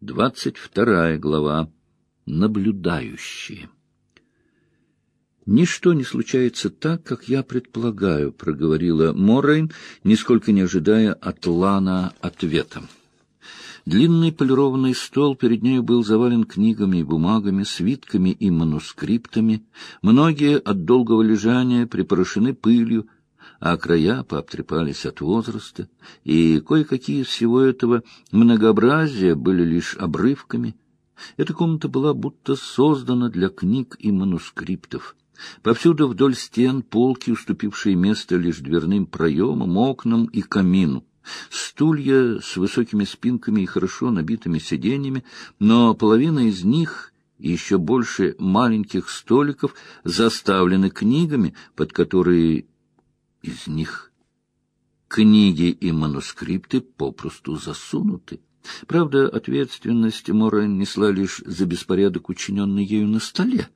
Двадцать вторая глава. Наблюдающие. «Ничто не случается так, как я предполагаю», — проговорила Моррейн, нисколько не ожидая от Лана ответа. Длинный полированный стол перед нею был завален книгами и бумагами, свитками и манускриптами. Многие от долгого лежания припорошены пылью, а края пообтрепались от возраста, и кое-какие из всего этого многообразия были лишь обрывками. Эта комната была будто создана для книг и манускриптов. Повсюду вдоль стен полки, уступившие место лишь дверным проемам, окнам и камину. Стулья с высокими спинками и хорошо набитыми сиденьями, но половина из них и еще больше маленьких столиков заставлены книгами, под которые из них книги и манускрипты попросту засунуты. Правда, ответственность Морен несла лишь за беспорядок, учиненный ею на столе.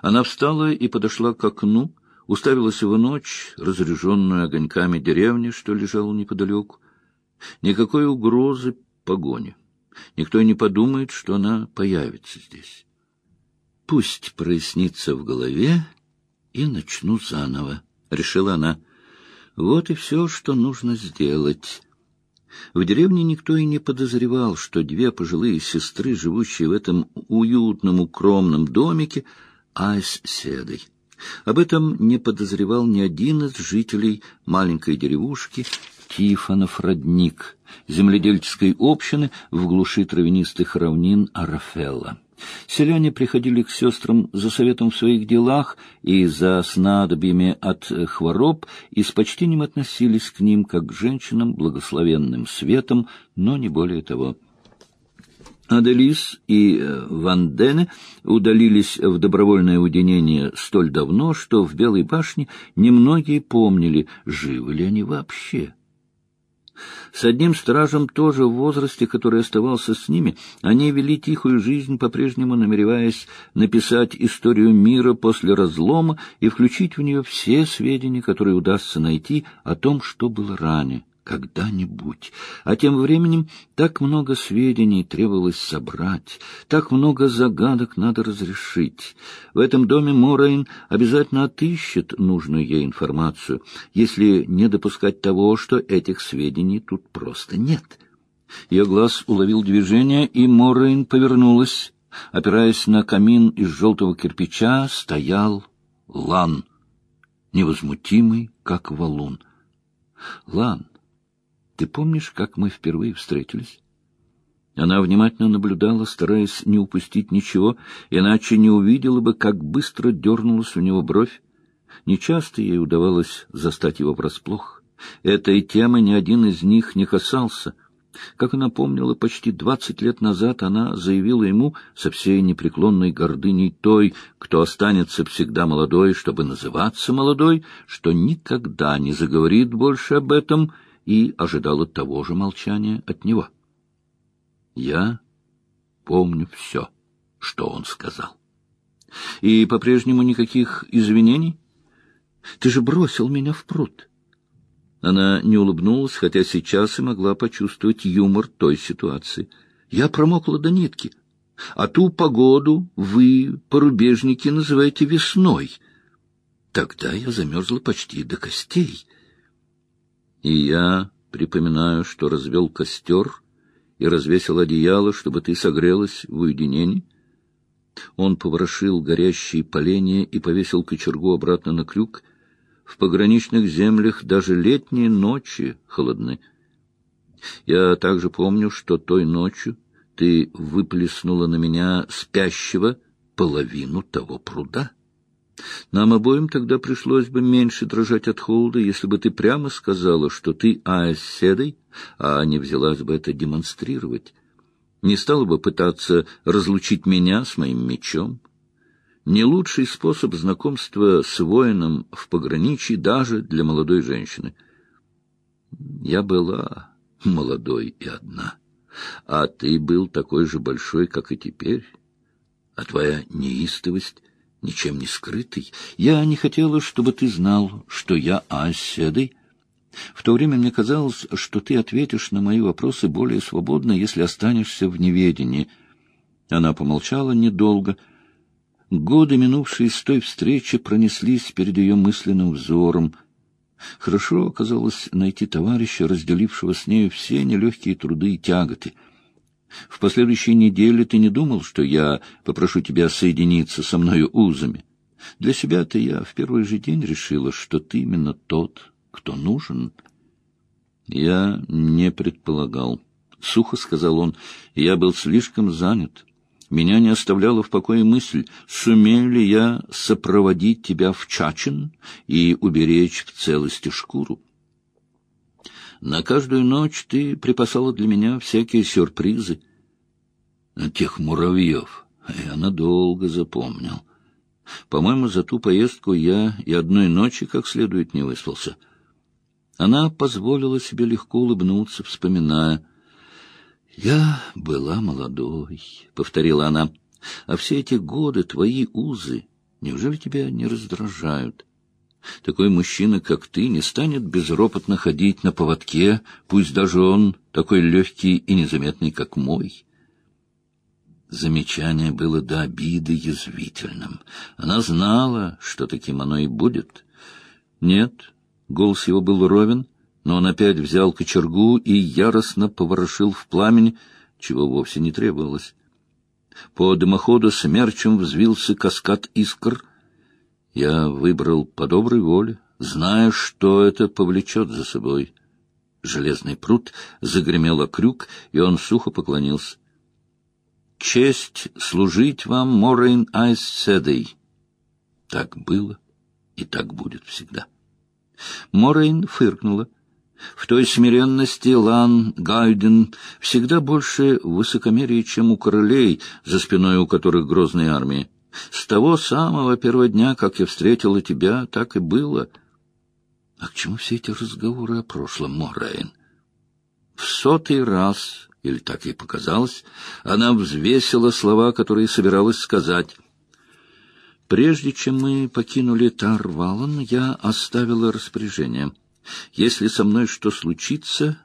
Она встала и подошла к окну, уставилась в ночь, разряженную огоньками деревни, что лежала неподалеку. Никакой угрозы погони. Никто не подумает, что она появится здесь. Пусть прояснится в голове и начну заново решила она. Вот и все, что нужно сделать. В деревне никто и не подозревал, что две пожилые сестры, живущие в этом уютном укромном домике, Айс седой. Об этом не подозревал ни один из жителей маленькой деревушки Тифонов родник, земледельческой общины в глуши травянистых равнин Арафелла. Селяне приходили к сестрам за советом в своих делах и за снадобьями от хвороб и с почтением относились к ним как к женщинам благословенным светом, но не более того. Аделис и э, Вандене удалились в добровольное уединение столь давно, что в Белой башне немногие помнили, живы ли они вообще. С одним стражем тоже в возрасте, который оставался с ними, они вели тихую жизнь, по-прежнему намереваясь написать историю мира после разлома и включить в нее все сведения, которые удастся найти о том, что было ранее когда-нибудь. А тем временем так много сведений требовалось собрать, так много загадок надо разрешить. В этом доме Морейн обязательно отыщет нужную ей информацию, если не допускать того, что этих сведений тут просто нет. Ее глаз уловил движение, и Морейн повернулась. Опираясь на камин из желтого кирпича, стоял Лан, невозмутимый, как валун. Лан, ты помнишь, как мы впервые встретились? Она внимательно наблюдала, стараясь не упустить ничего, иначе не увидела бы, как быстро дернулась у него бровь. Нечасто ей удавалось застать его врасплох. Этой темы ни один из них не касался. Как она помнила, почти двадцать лет назад она заявила ему со всей непреклонной гордыней той, кто останется всегда молодой, чтобы называться молодой, что никогда не заговорит больше об этом — и ожидала того же молчания от него. Я помню все, что он сказал. И по-прежнему никаких извинений? Ты же бросил меня в пруд. Она не улыбнулась, хотя сейчас и могла почувствовать юмор той ситуации. Я промокла до нитки, а ту погоду вы, порубежники, называете весной. Тогда я замерзла почти до костей. И я припоминаю, что развел костер и развесил одеяло, чтобы ты согрелась в уединении. Он поворошил горящие поленья и повесил кочергу обратно на крюк. В пограничных землях даже летние ночи холодны. Я также помню, что той ночью ты выплеснула на меня спящего половину того пруда. Нам обоим тогда пришлось бы меньше дрожать от холода, если бы ты прямо сказала, что ты Аэсседой, а не взялась бы это демонстрировать. Не стала бы пытаться разлучить меня с моим мечом. Не лучший способ знакомства с воином в пограничье даже для молодой женщины. Я была молодой и одна, а ты был такой же большой, как и теперь, а твоя неистовость ничем не скрытый. Я не хотела, чтобы ты знал, что я Аседой, В то время мне казалось, что ты ответишь на мои вопросы более свободно, если останешься в неведении. Она помолчала недолго. Годы, минувшие с той встречи, пронеслись перед ее мысленным взором. Хорошо оказалось найти товарища, разделившего с нею все нелегкие труды и тяготы. В последующей неделе ты не думал, что я попрошу тебя соединиться со мною узами. Для себя-то я в первый же день решила, что ты именно тот, кто нужен. Я не предполагал. Сухо сказал он, я был слишком занят. Меня не оставляла в покое мысль, сумею ли я сопроводить тебя в Чачин и уберечь в целости шкуру. На каждую ночь ты припасала для меня всякие сюрпризы. Тех муравьев я надолго запомнил. По-моему, за ту поездку я и одной ночи как следует не выспался. Она позволила себе легко улыбнуться, вспоминая. «Я была молодой», — повторила она, — «а все эти годы твои узы, неужели тебя не раздражают?» Такой мужчина, как ты, не станет безропотно ходить на поводке, пусть даже он такой легкий и незаметный, как мой. Замечание было до обиды язвительным. Она знала, что таким оно и будет. Нет, голос его был ровен, но он опять взял кочергу и яростно поворошил в пламени, чего вовсе не требовалось. По дымоходу смерчем взвился каскад искр — я выбрал по доброй воле, зная, что это повлечет за собой. Железный пруд загремел о крюк, и он сухо поклонился. «Честь служить вам, Морейн Айсседей!» Так было и так будет всегда. Морейн фыркнула. В той смиренности Лан Гайден всегда больше высокомерия, чем у королей, за спиной у которых грозные армии. С того самого первого дня, как я встретила тебя, так и было. А к чему все эти разговоры о прошлом, Морейн? В сотый раз, или так ей показалось, она взвесила слова, которые собиралась сказать. Прежде чем мы покинули Тарвалан, я оставила распоряжение. Если со мной что случится,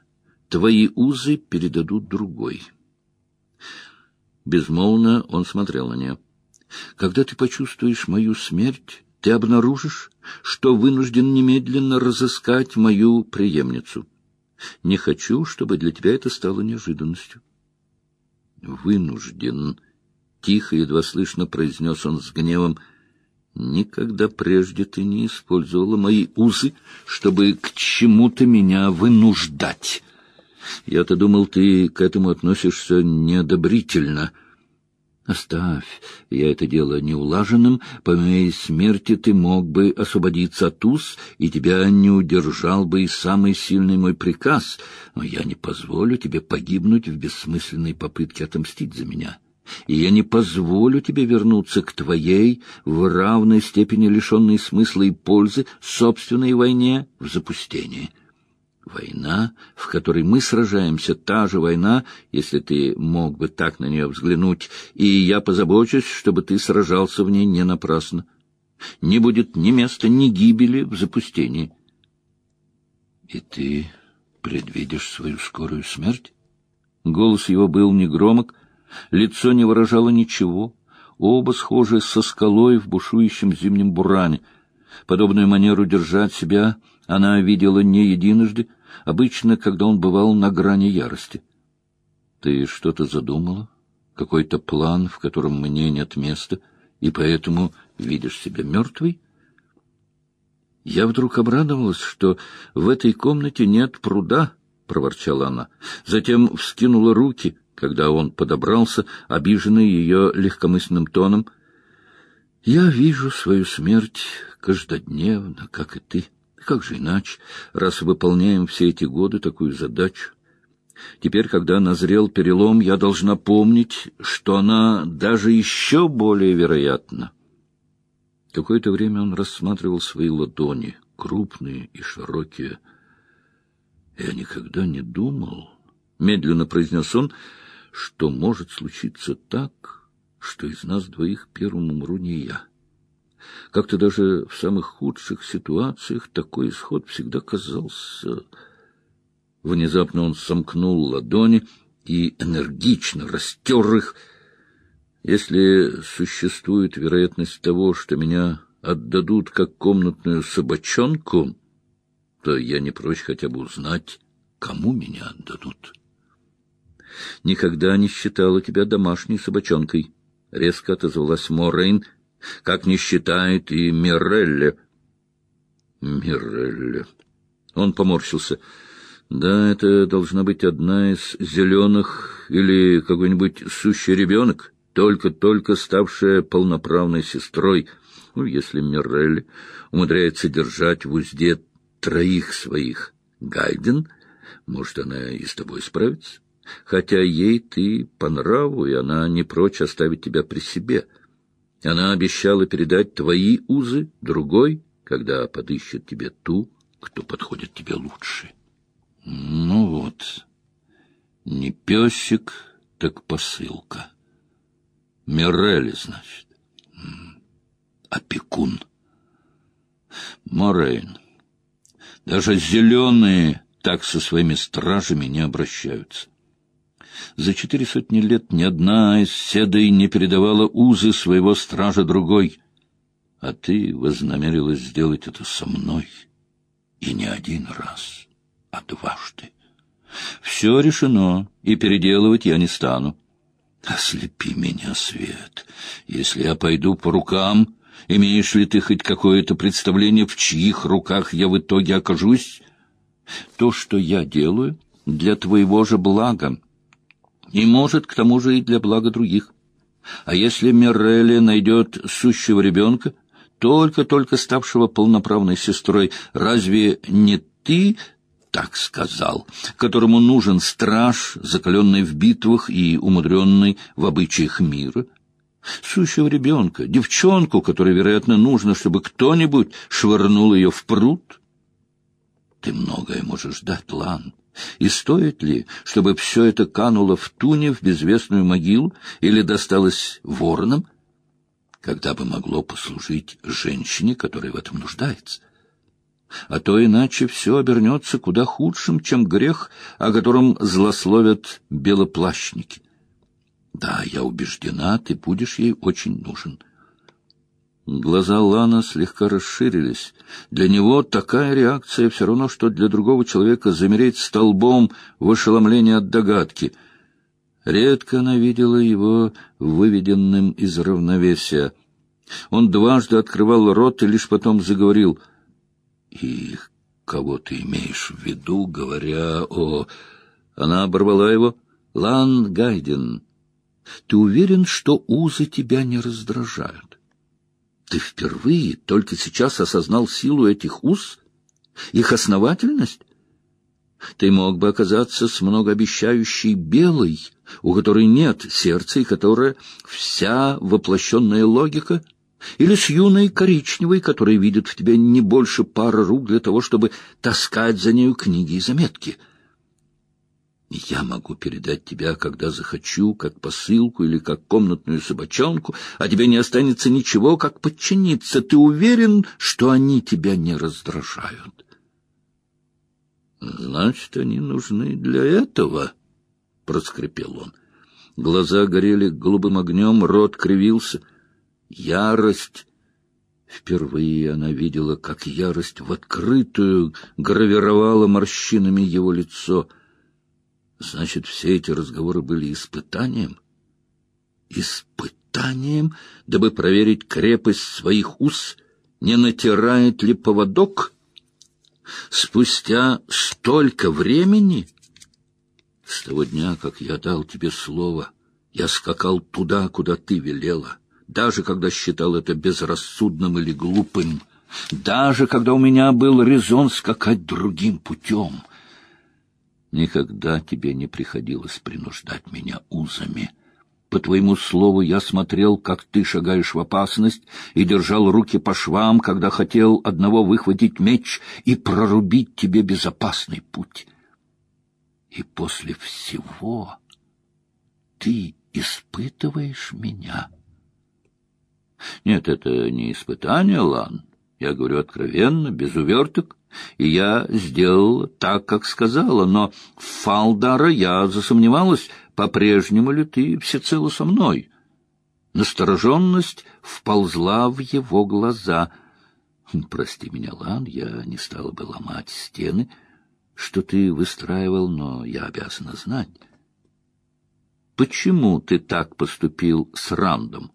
твои узы передадут другой. Безмолвно он смотрел на нее. Когда ты почувствуешь мою смерть, ты обнаружишь, что вынужден немедленно разыскать мою преемницу. Не хочу, чтобы для тебя это стало неожиданностью. Вынужден, тихо, едва слышно произнес он с гневом. Никогда прежде ты не использовала мои узы, чтобы к чему-то меня вынуждать. Я-то думал, ты к этому относишься неодобрительно. — Оставь, я это дело неулаженным, по моей смерти ты мог бы освободиться от уз, и тебя не удержал бы и самый сильный мой приказ, но я не позволю тебе погибнуть в бессмысленной попытке отомстить за меня. И я не позволю тебе вернуться к твоей, в равной степени лишенной смысла и пользы, собственной войне в запустении. Война, в которой мы сражаемся, та же война, если ты мог бы так на нее взглянуть, и я позабочусь, чтобы ты сражался в ней не напрасно. Не будет ни места, ни гибели в запустении. И ты предвидишь свою скорую смерть? Голос его был негромок, лицо не выражало ничего, оба схожи со скалой в бушующем зимнем буране. Подобную манеру держать себя она видела не единожды, обычно, когда он бывал на грани ярости. Ты что-то задумала? Какой-то план, в котором мне нет места, и поэтому видишь себя мертвой? Я вдруг обрадовалась, что в этой комнате нет пруда, — проворчала она. Затем вскинула руки, когда он подобрался, обиженный ее легкомысленным тоном. Я вижу свою смерть каждодневно, как и ты. Как же иначе, раз выполняем все эти годы такую задачу? Теперь, когда назрел перелом, я должна помнить, что она даже еще более вероятна. Какое-то время он рассматривал свои ладони, крупные и широкие. «Я никогда не думал», — медленно произнес он, — «что может случиться так, что из нас двоих первым умру не я». Как-то даже в самых худших ситуациях такой исход всегда казался... Внезапно он сомкнул ладони и энергично растер их. Если существует вероятность того, что меня отдадут как комнатную собачонку, то я не прочь хотя бы узнать, кому меня отдадут. Никогда не считала тебя домашней собачонкой, — резко отозвалась Моррейн, — как не считает и Мирелли. Мирелли. Он поморщился. Да, это должна быть одна из зеленых или какой-нибудь сущий ребенок, только-только ставшая полноправной сестрой. Ну, если Мирелли умудряется держать в узде троих своих Гайден, может, она и с тобой справится? Хотя ей ты по нраву, и она не прочь оставить тебя при себе — она обещала передать твои узы другой, когда подыщет тебе ту, кто подходит тебе лучше. Ну вот, не песик, так посылка. Мирели, значит. Опекун. Морейн. Даже зеленые так со своими стражами не обращаются. За четыре сотни лет ни одна из седой не передавала узы своего стража другой. А ты вознамерилась сделать это со мной. И не один раз, а дважды. Все решено, и переделывать я не стану. Ослепи меня, Свет, если я пойду по рукам, имеешь ли ты хоть какое-то представление, в чьих руках я в итоге окажусь? То, что я делаю, для твоего же блага, и, может, к тому же и для блага других. А если Мирелли найдет сущего ребенка, только-только ставшего полноправной сестрой, разве не ты так сказал, которому нужен страж, закаленный в битвах и умудренный в обычаях мира? Сущего ребенка, девчонку, которой, вероятно, нужно, чтобы кто-нибудь швырнул ее в пруд? Ты многое можешь дать, Лан. И стоит ли, чтобы все это кануло в туне в безвестную могилу или досталось воронам, когда бы могло послужить женщине, которая в этом нуждается? А то иначе все обернется куда худшим, чем грех, о котором злословят белоплащники. Да, я убеждена, ты будешь ей очень нужен. Глаза Лана слегка расширились. Для него такая реакция все равно, что для другого человека замереть столбом в ошеломлении от догадки. Редко она видела его выведенным из равновесия. Он дважды открывал рот и лишь потом заговорил. «И кого ты имеешь в виду, говоря о...» Она оборвала его. «Лан Гайден, ты уверен, что узы тебя не раздражают?» Ты впервые только сейчас осознал силу этих уз, их основательность? Ты мог бы оказаться с многообещающей белой, у которой нет сердца и которая вся воплощенная логика, или с юной коричневой, которая видит в тебе не больше пары рук для того, чтобы таскать за нею книги и заметки — я могу передать тебя, когда захочу, как посылку или как комнатную собачонку, а тебе не останется ничего, как подчиниться. Ты уверен, что они тебя не раздражают? Значит, они нужны для этого, — проскрипел он. Глаза горели голубым огнем, рот кривился. Ярость... Впервые она видела, как ярость в открытую гравировала морщинами его лицо — Значит, все эти разговоры были испытанием? Испытанием, дабы проверить крепость своих уз, не натирает ли поводок? Спустя столько времени? С того дня, как я дал тебе слово, я скакал туда, куда ты велела, даже когда считал это безрассудным или глупым, даже когда у меня был резон скакать другим путем — Никогда тебе не приходилось принуждать меня узами. По твоему слову я смотрел, как ты шагаешь в опасность, и держал руки по швам, когда хотел одного выхватить меч и прорубить тебе безопасный путь. И после всего ты испытываешь меня. Нет, это не испытание, Лан. Я говорю откровенно, без уверток. И я сделал так, как сказала, но Фалдара я засомневалась, по-прежнему ли ты всецело со мной. Настороженность вползла в его глаза. Прости меня, Лан, я не стала бы ломать стены, что ты выстраивал, но я обязана знать. Почему ты так поступил с Рандом?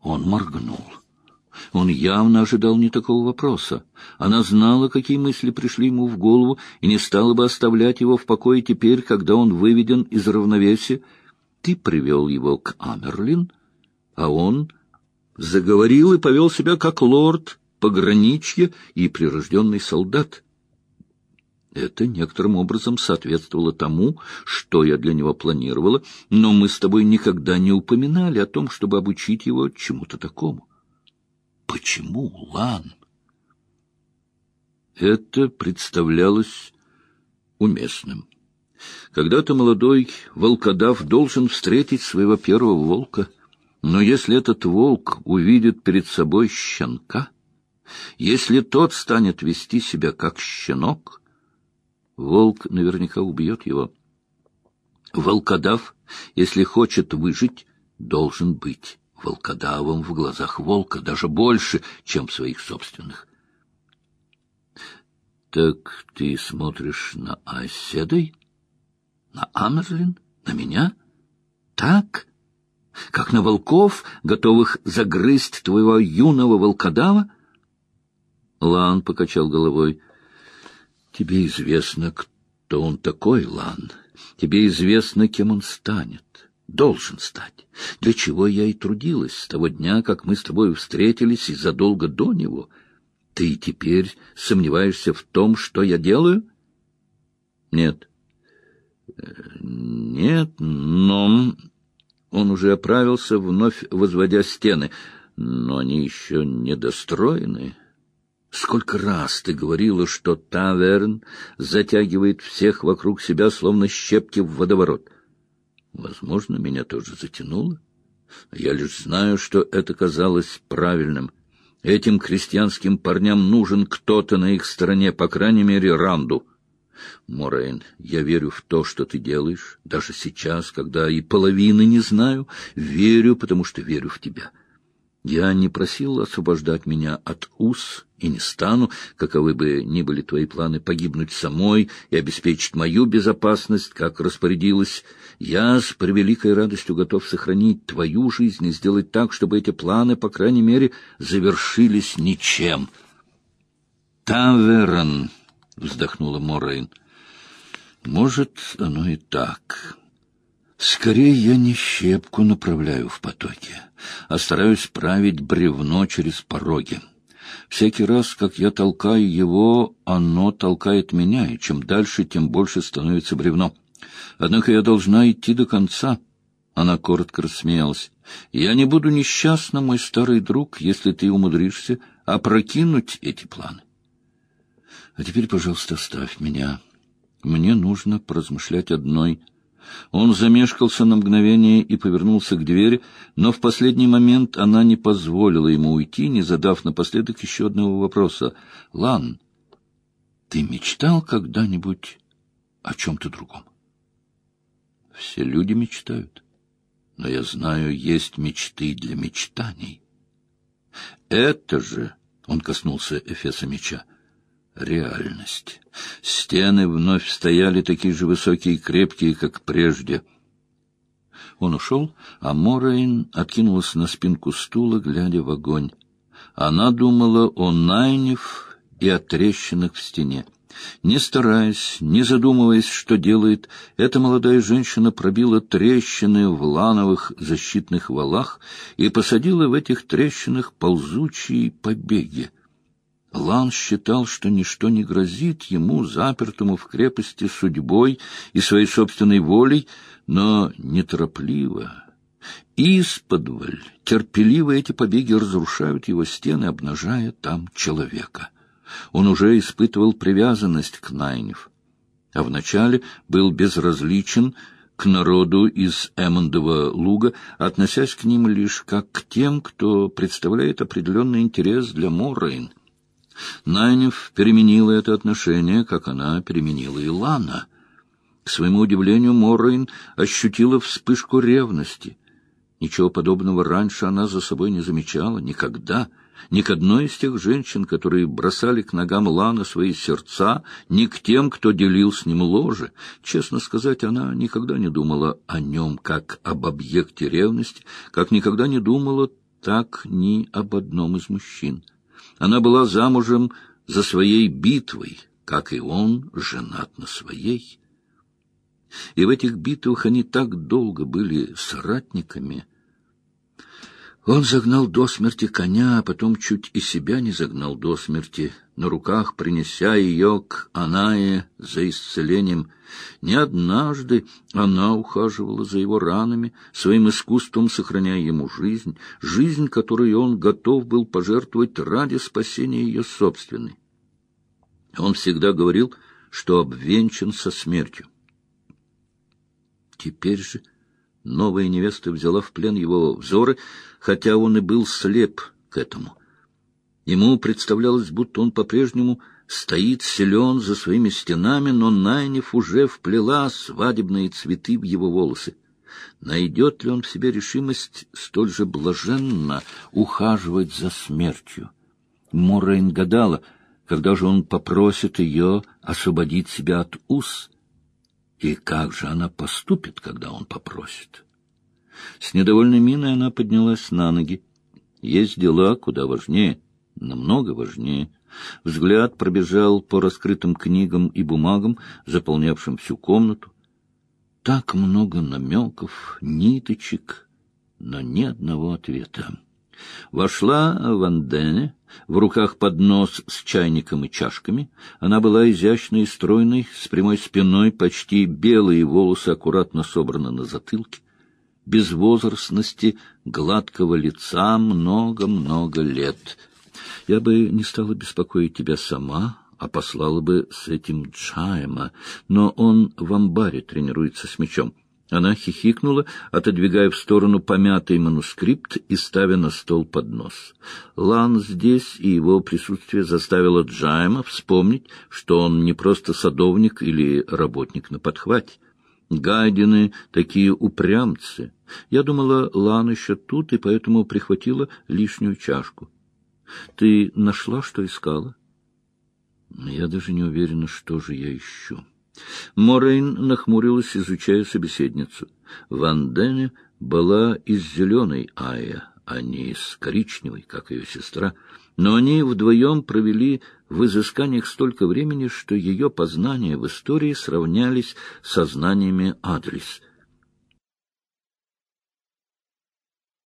Он моргнул. Он явно ожидал не такого вопроса. Она знала, какие мысли пришли ему в голову, и не стала бы оставлять его в покое теперь, когда он выведен из равновесия. Ты привел его к Амерлин, а он заговорил и повел себя как лорд, пограничье и прирожденный солдат. Это некоторым образом соответствовало тому, что я для него планировала, но мы с тобой никогда не упоминали о том, чтобы обучить его чему-то такому. Почему, Лан? Это представлялось уместным. Когда-то молодой волкодав должен встретить своего первого волка, но если этот волк увидит перед собой щенка, если тот станет вести себя как щенок, волк наверняка убьет его. Волкодав, если хочет выжить, должен быть волкодавом в глазах волка, даже больше, чем в своих собственных. — Так ты смотришь на Оседой? На Амерлин? На меня? Так? Как на волков, готовых загрызть твоего юного волкодава? Лан покачал головой. — Тебе известно, кто он такой, Лан. Тебе известно, кем он станет должен стать. Для чего я и трудилась с того дня, как мы с тобой встретились и задолго до него. Ты теперь сомневаешься в том, что я делаю? Нет. Нет, но... Он уже оправился, вновь возводя стены. Но они еще недостроены. Сколько раз ты говорила, что таверн затягивает всех вокруг себя, словно щепки в водоворот. Возможно, меня тоже затянуло. Я лишь знаю, что это казалось правильным. Этим крестьянским парням нужен кто-то на их стороне, по крайней мере, Ранду. Морейн, я верю в то, что ты делаешь, даже сейчас, когда и половины не знаю, верю, потому что верю в тебя. Я не просил освобождать меня от уз и не стану, каковы бы ни были твои планы, погибнуть самой и обеспечить мою безопасность, как распорядилась. Я с превеликой радостью готов сохранить твою жизнь и сделать так, чтобы эти планы, по крайней мере, завершились ничем. «Таверн», — вздохнула Моррейн, — «может, оно и так». Скорее я не щепку направляю в потоке, а стараюсь править бревно через пороги. Всякий раз, как я толкаю его, оно толкает меня, и чем дальше, тем больше становится бревно. Однако я должна идти до конца. Она коротко рассмеялась. Я не буду несчастна, мой старый друг, если ты умудришься опрокинуть эти планы. А теперь, пожалуйста, оставь меня. Мне нужно поразмышлять одной — он замешкался на мгновение и повернулся к двери, но в последний момент она не позволила ему уйти, не задав напоследок еще одного вопроса. — Лан, ты мечтал когда-нибудь о чем-то другом? — Все люди мечтают, но я знаю, есть мечты для мечтаний. — Это же... — он коснулся Эфеса меча — реальность. Стены вновь стояли такие же высокие и крепкие, как прежде. Он ушел, а Морейн откинулась на спинку стула, глядя в огонь. Она думала о Найнев и о трещинах в стене. Не стараясь, не задумываясь, что делает, эта молодая женщина пробила трещины в лановых защитных валах и посадила в этих трещинах ползучие побеги. Лан считал, что ничто не грозит ему, запертому в крепости судьбой и своей собственной волей, но неторопливо, исподволь, терпеливо эти побеги разрушают его стены, обнажая там человека. Он уже испытывал привязанность к Найнев, а вначале был безразличен к народу из Эммондова луга, относясь к ним лишь как к тем, кто представляет определенный интерес для Моррейн. Найнев переменила это отношение, как она переменила и Лана. К своему удивлению, Моррейн ощутила вспышку ревности. Ничего подобного раньше она за собой не замечала, никогда — ни к одной из тех женщин, которые бросали к ногам Лана свои сердца, ни к тем, кто делил с ним ложе. Честно сказать, она никогда не думала о нем как об объекте ревности, как никогда не думала так ни об одном из мужчин. Она была замужем за своей битвой, как и он женат на своей. И в этих битвах они так долго были соратниками — он загнал до смерти коня, а потом чуть и себя не загнал до смерти, на руках принеся ее к Анае за исцелением. Не однажды она ухаживала за его ранами, своим искусством сохраняя ему жизнь, жизнь, которую он готов был пожертвовать ради спасения ее собственной. Он всегда говорил, что обвенчан со смертью. Теперь же новая невеста взяла в плен его взоры, хотя он и был слеп к этому. Ему представлялось, будто он по-прежнему стоит силен за своими стенами, но Найнев уже вплела свадебные цветы в его волосы. Найдет ли он в себе решимость столь же блаженно ухаживать за смертью? Моррейн гадала, когда же он попросит ее освободить себя от уз, и как же она поступит, когда он попросит. С недовольной миной она поднялась на ноги. Есть дела куда важнее, намного важнее. Взгляд пробежал по раскрытым книгам и бумагам, заполнявшим всю комнату. Так много намеков, ниточек, но ни одного ответа. Вошла Вандене, в руках поднос с чайником и чашками. Она была изящной и стройной, с прямой спиной, почти белые волосы аккуратно собраны на затылке безвозрастности, гладкого лица много-много лет. Я бы не стала беспокоить тебя сама, а послала бы с этим Джайма, но он в амбаре тренируется с мечом. Она хихикнула, отодвигая в сторону помятый манускрипт и ставя на стол поднос. Лан здесь и его присутствие заставило Джайма вспомнить, что он не просто садовник или работник на подхвате. Гайдины такие упрямцы. Я думала, Лан еще тут, и поэтому прихватила лишнюю чашку. Ты нашла, что искала? Я даже не уверена, что же я ищу. Морейн нахмурилась, изучая собеседницу. Ван Дене была из зеленой Ая, а не из коричневой, как ее сестра но они вдвоем провели в изысканиях столько времени, что ее познания в истории сравнялись со знаниями адрес —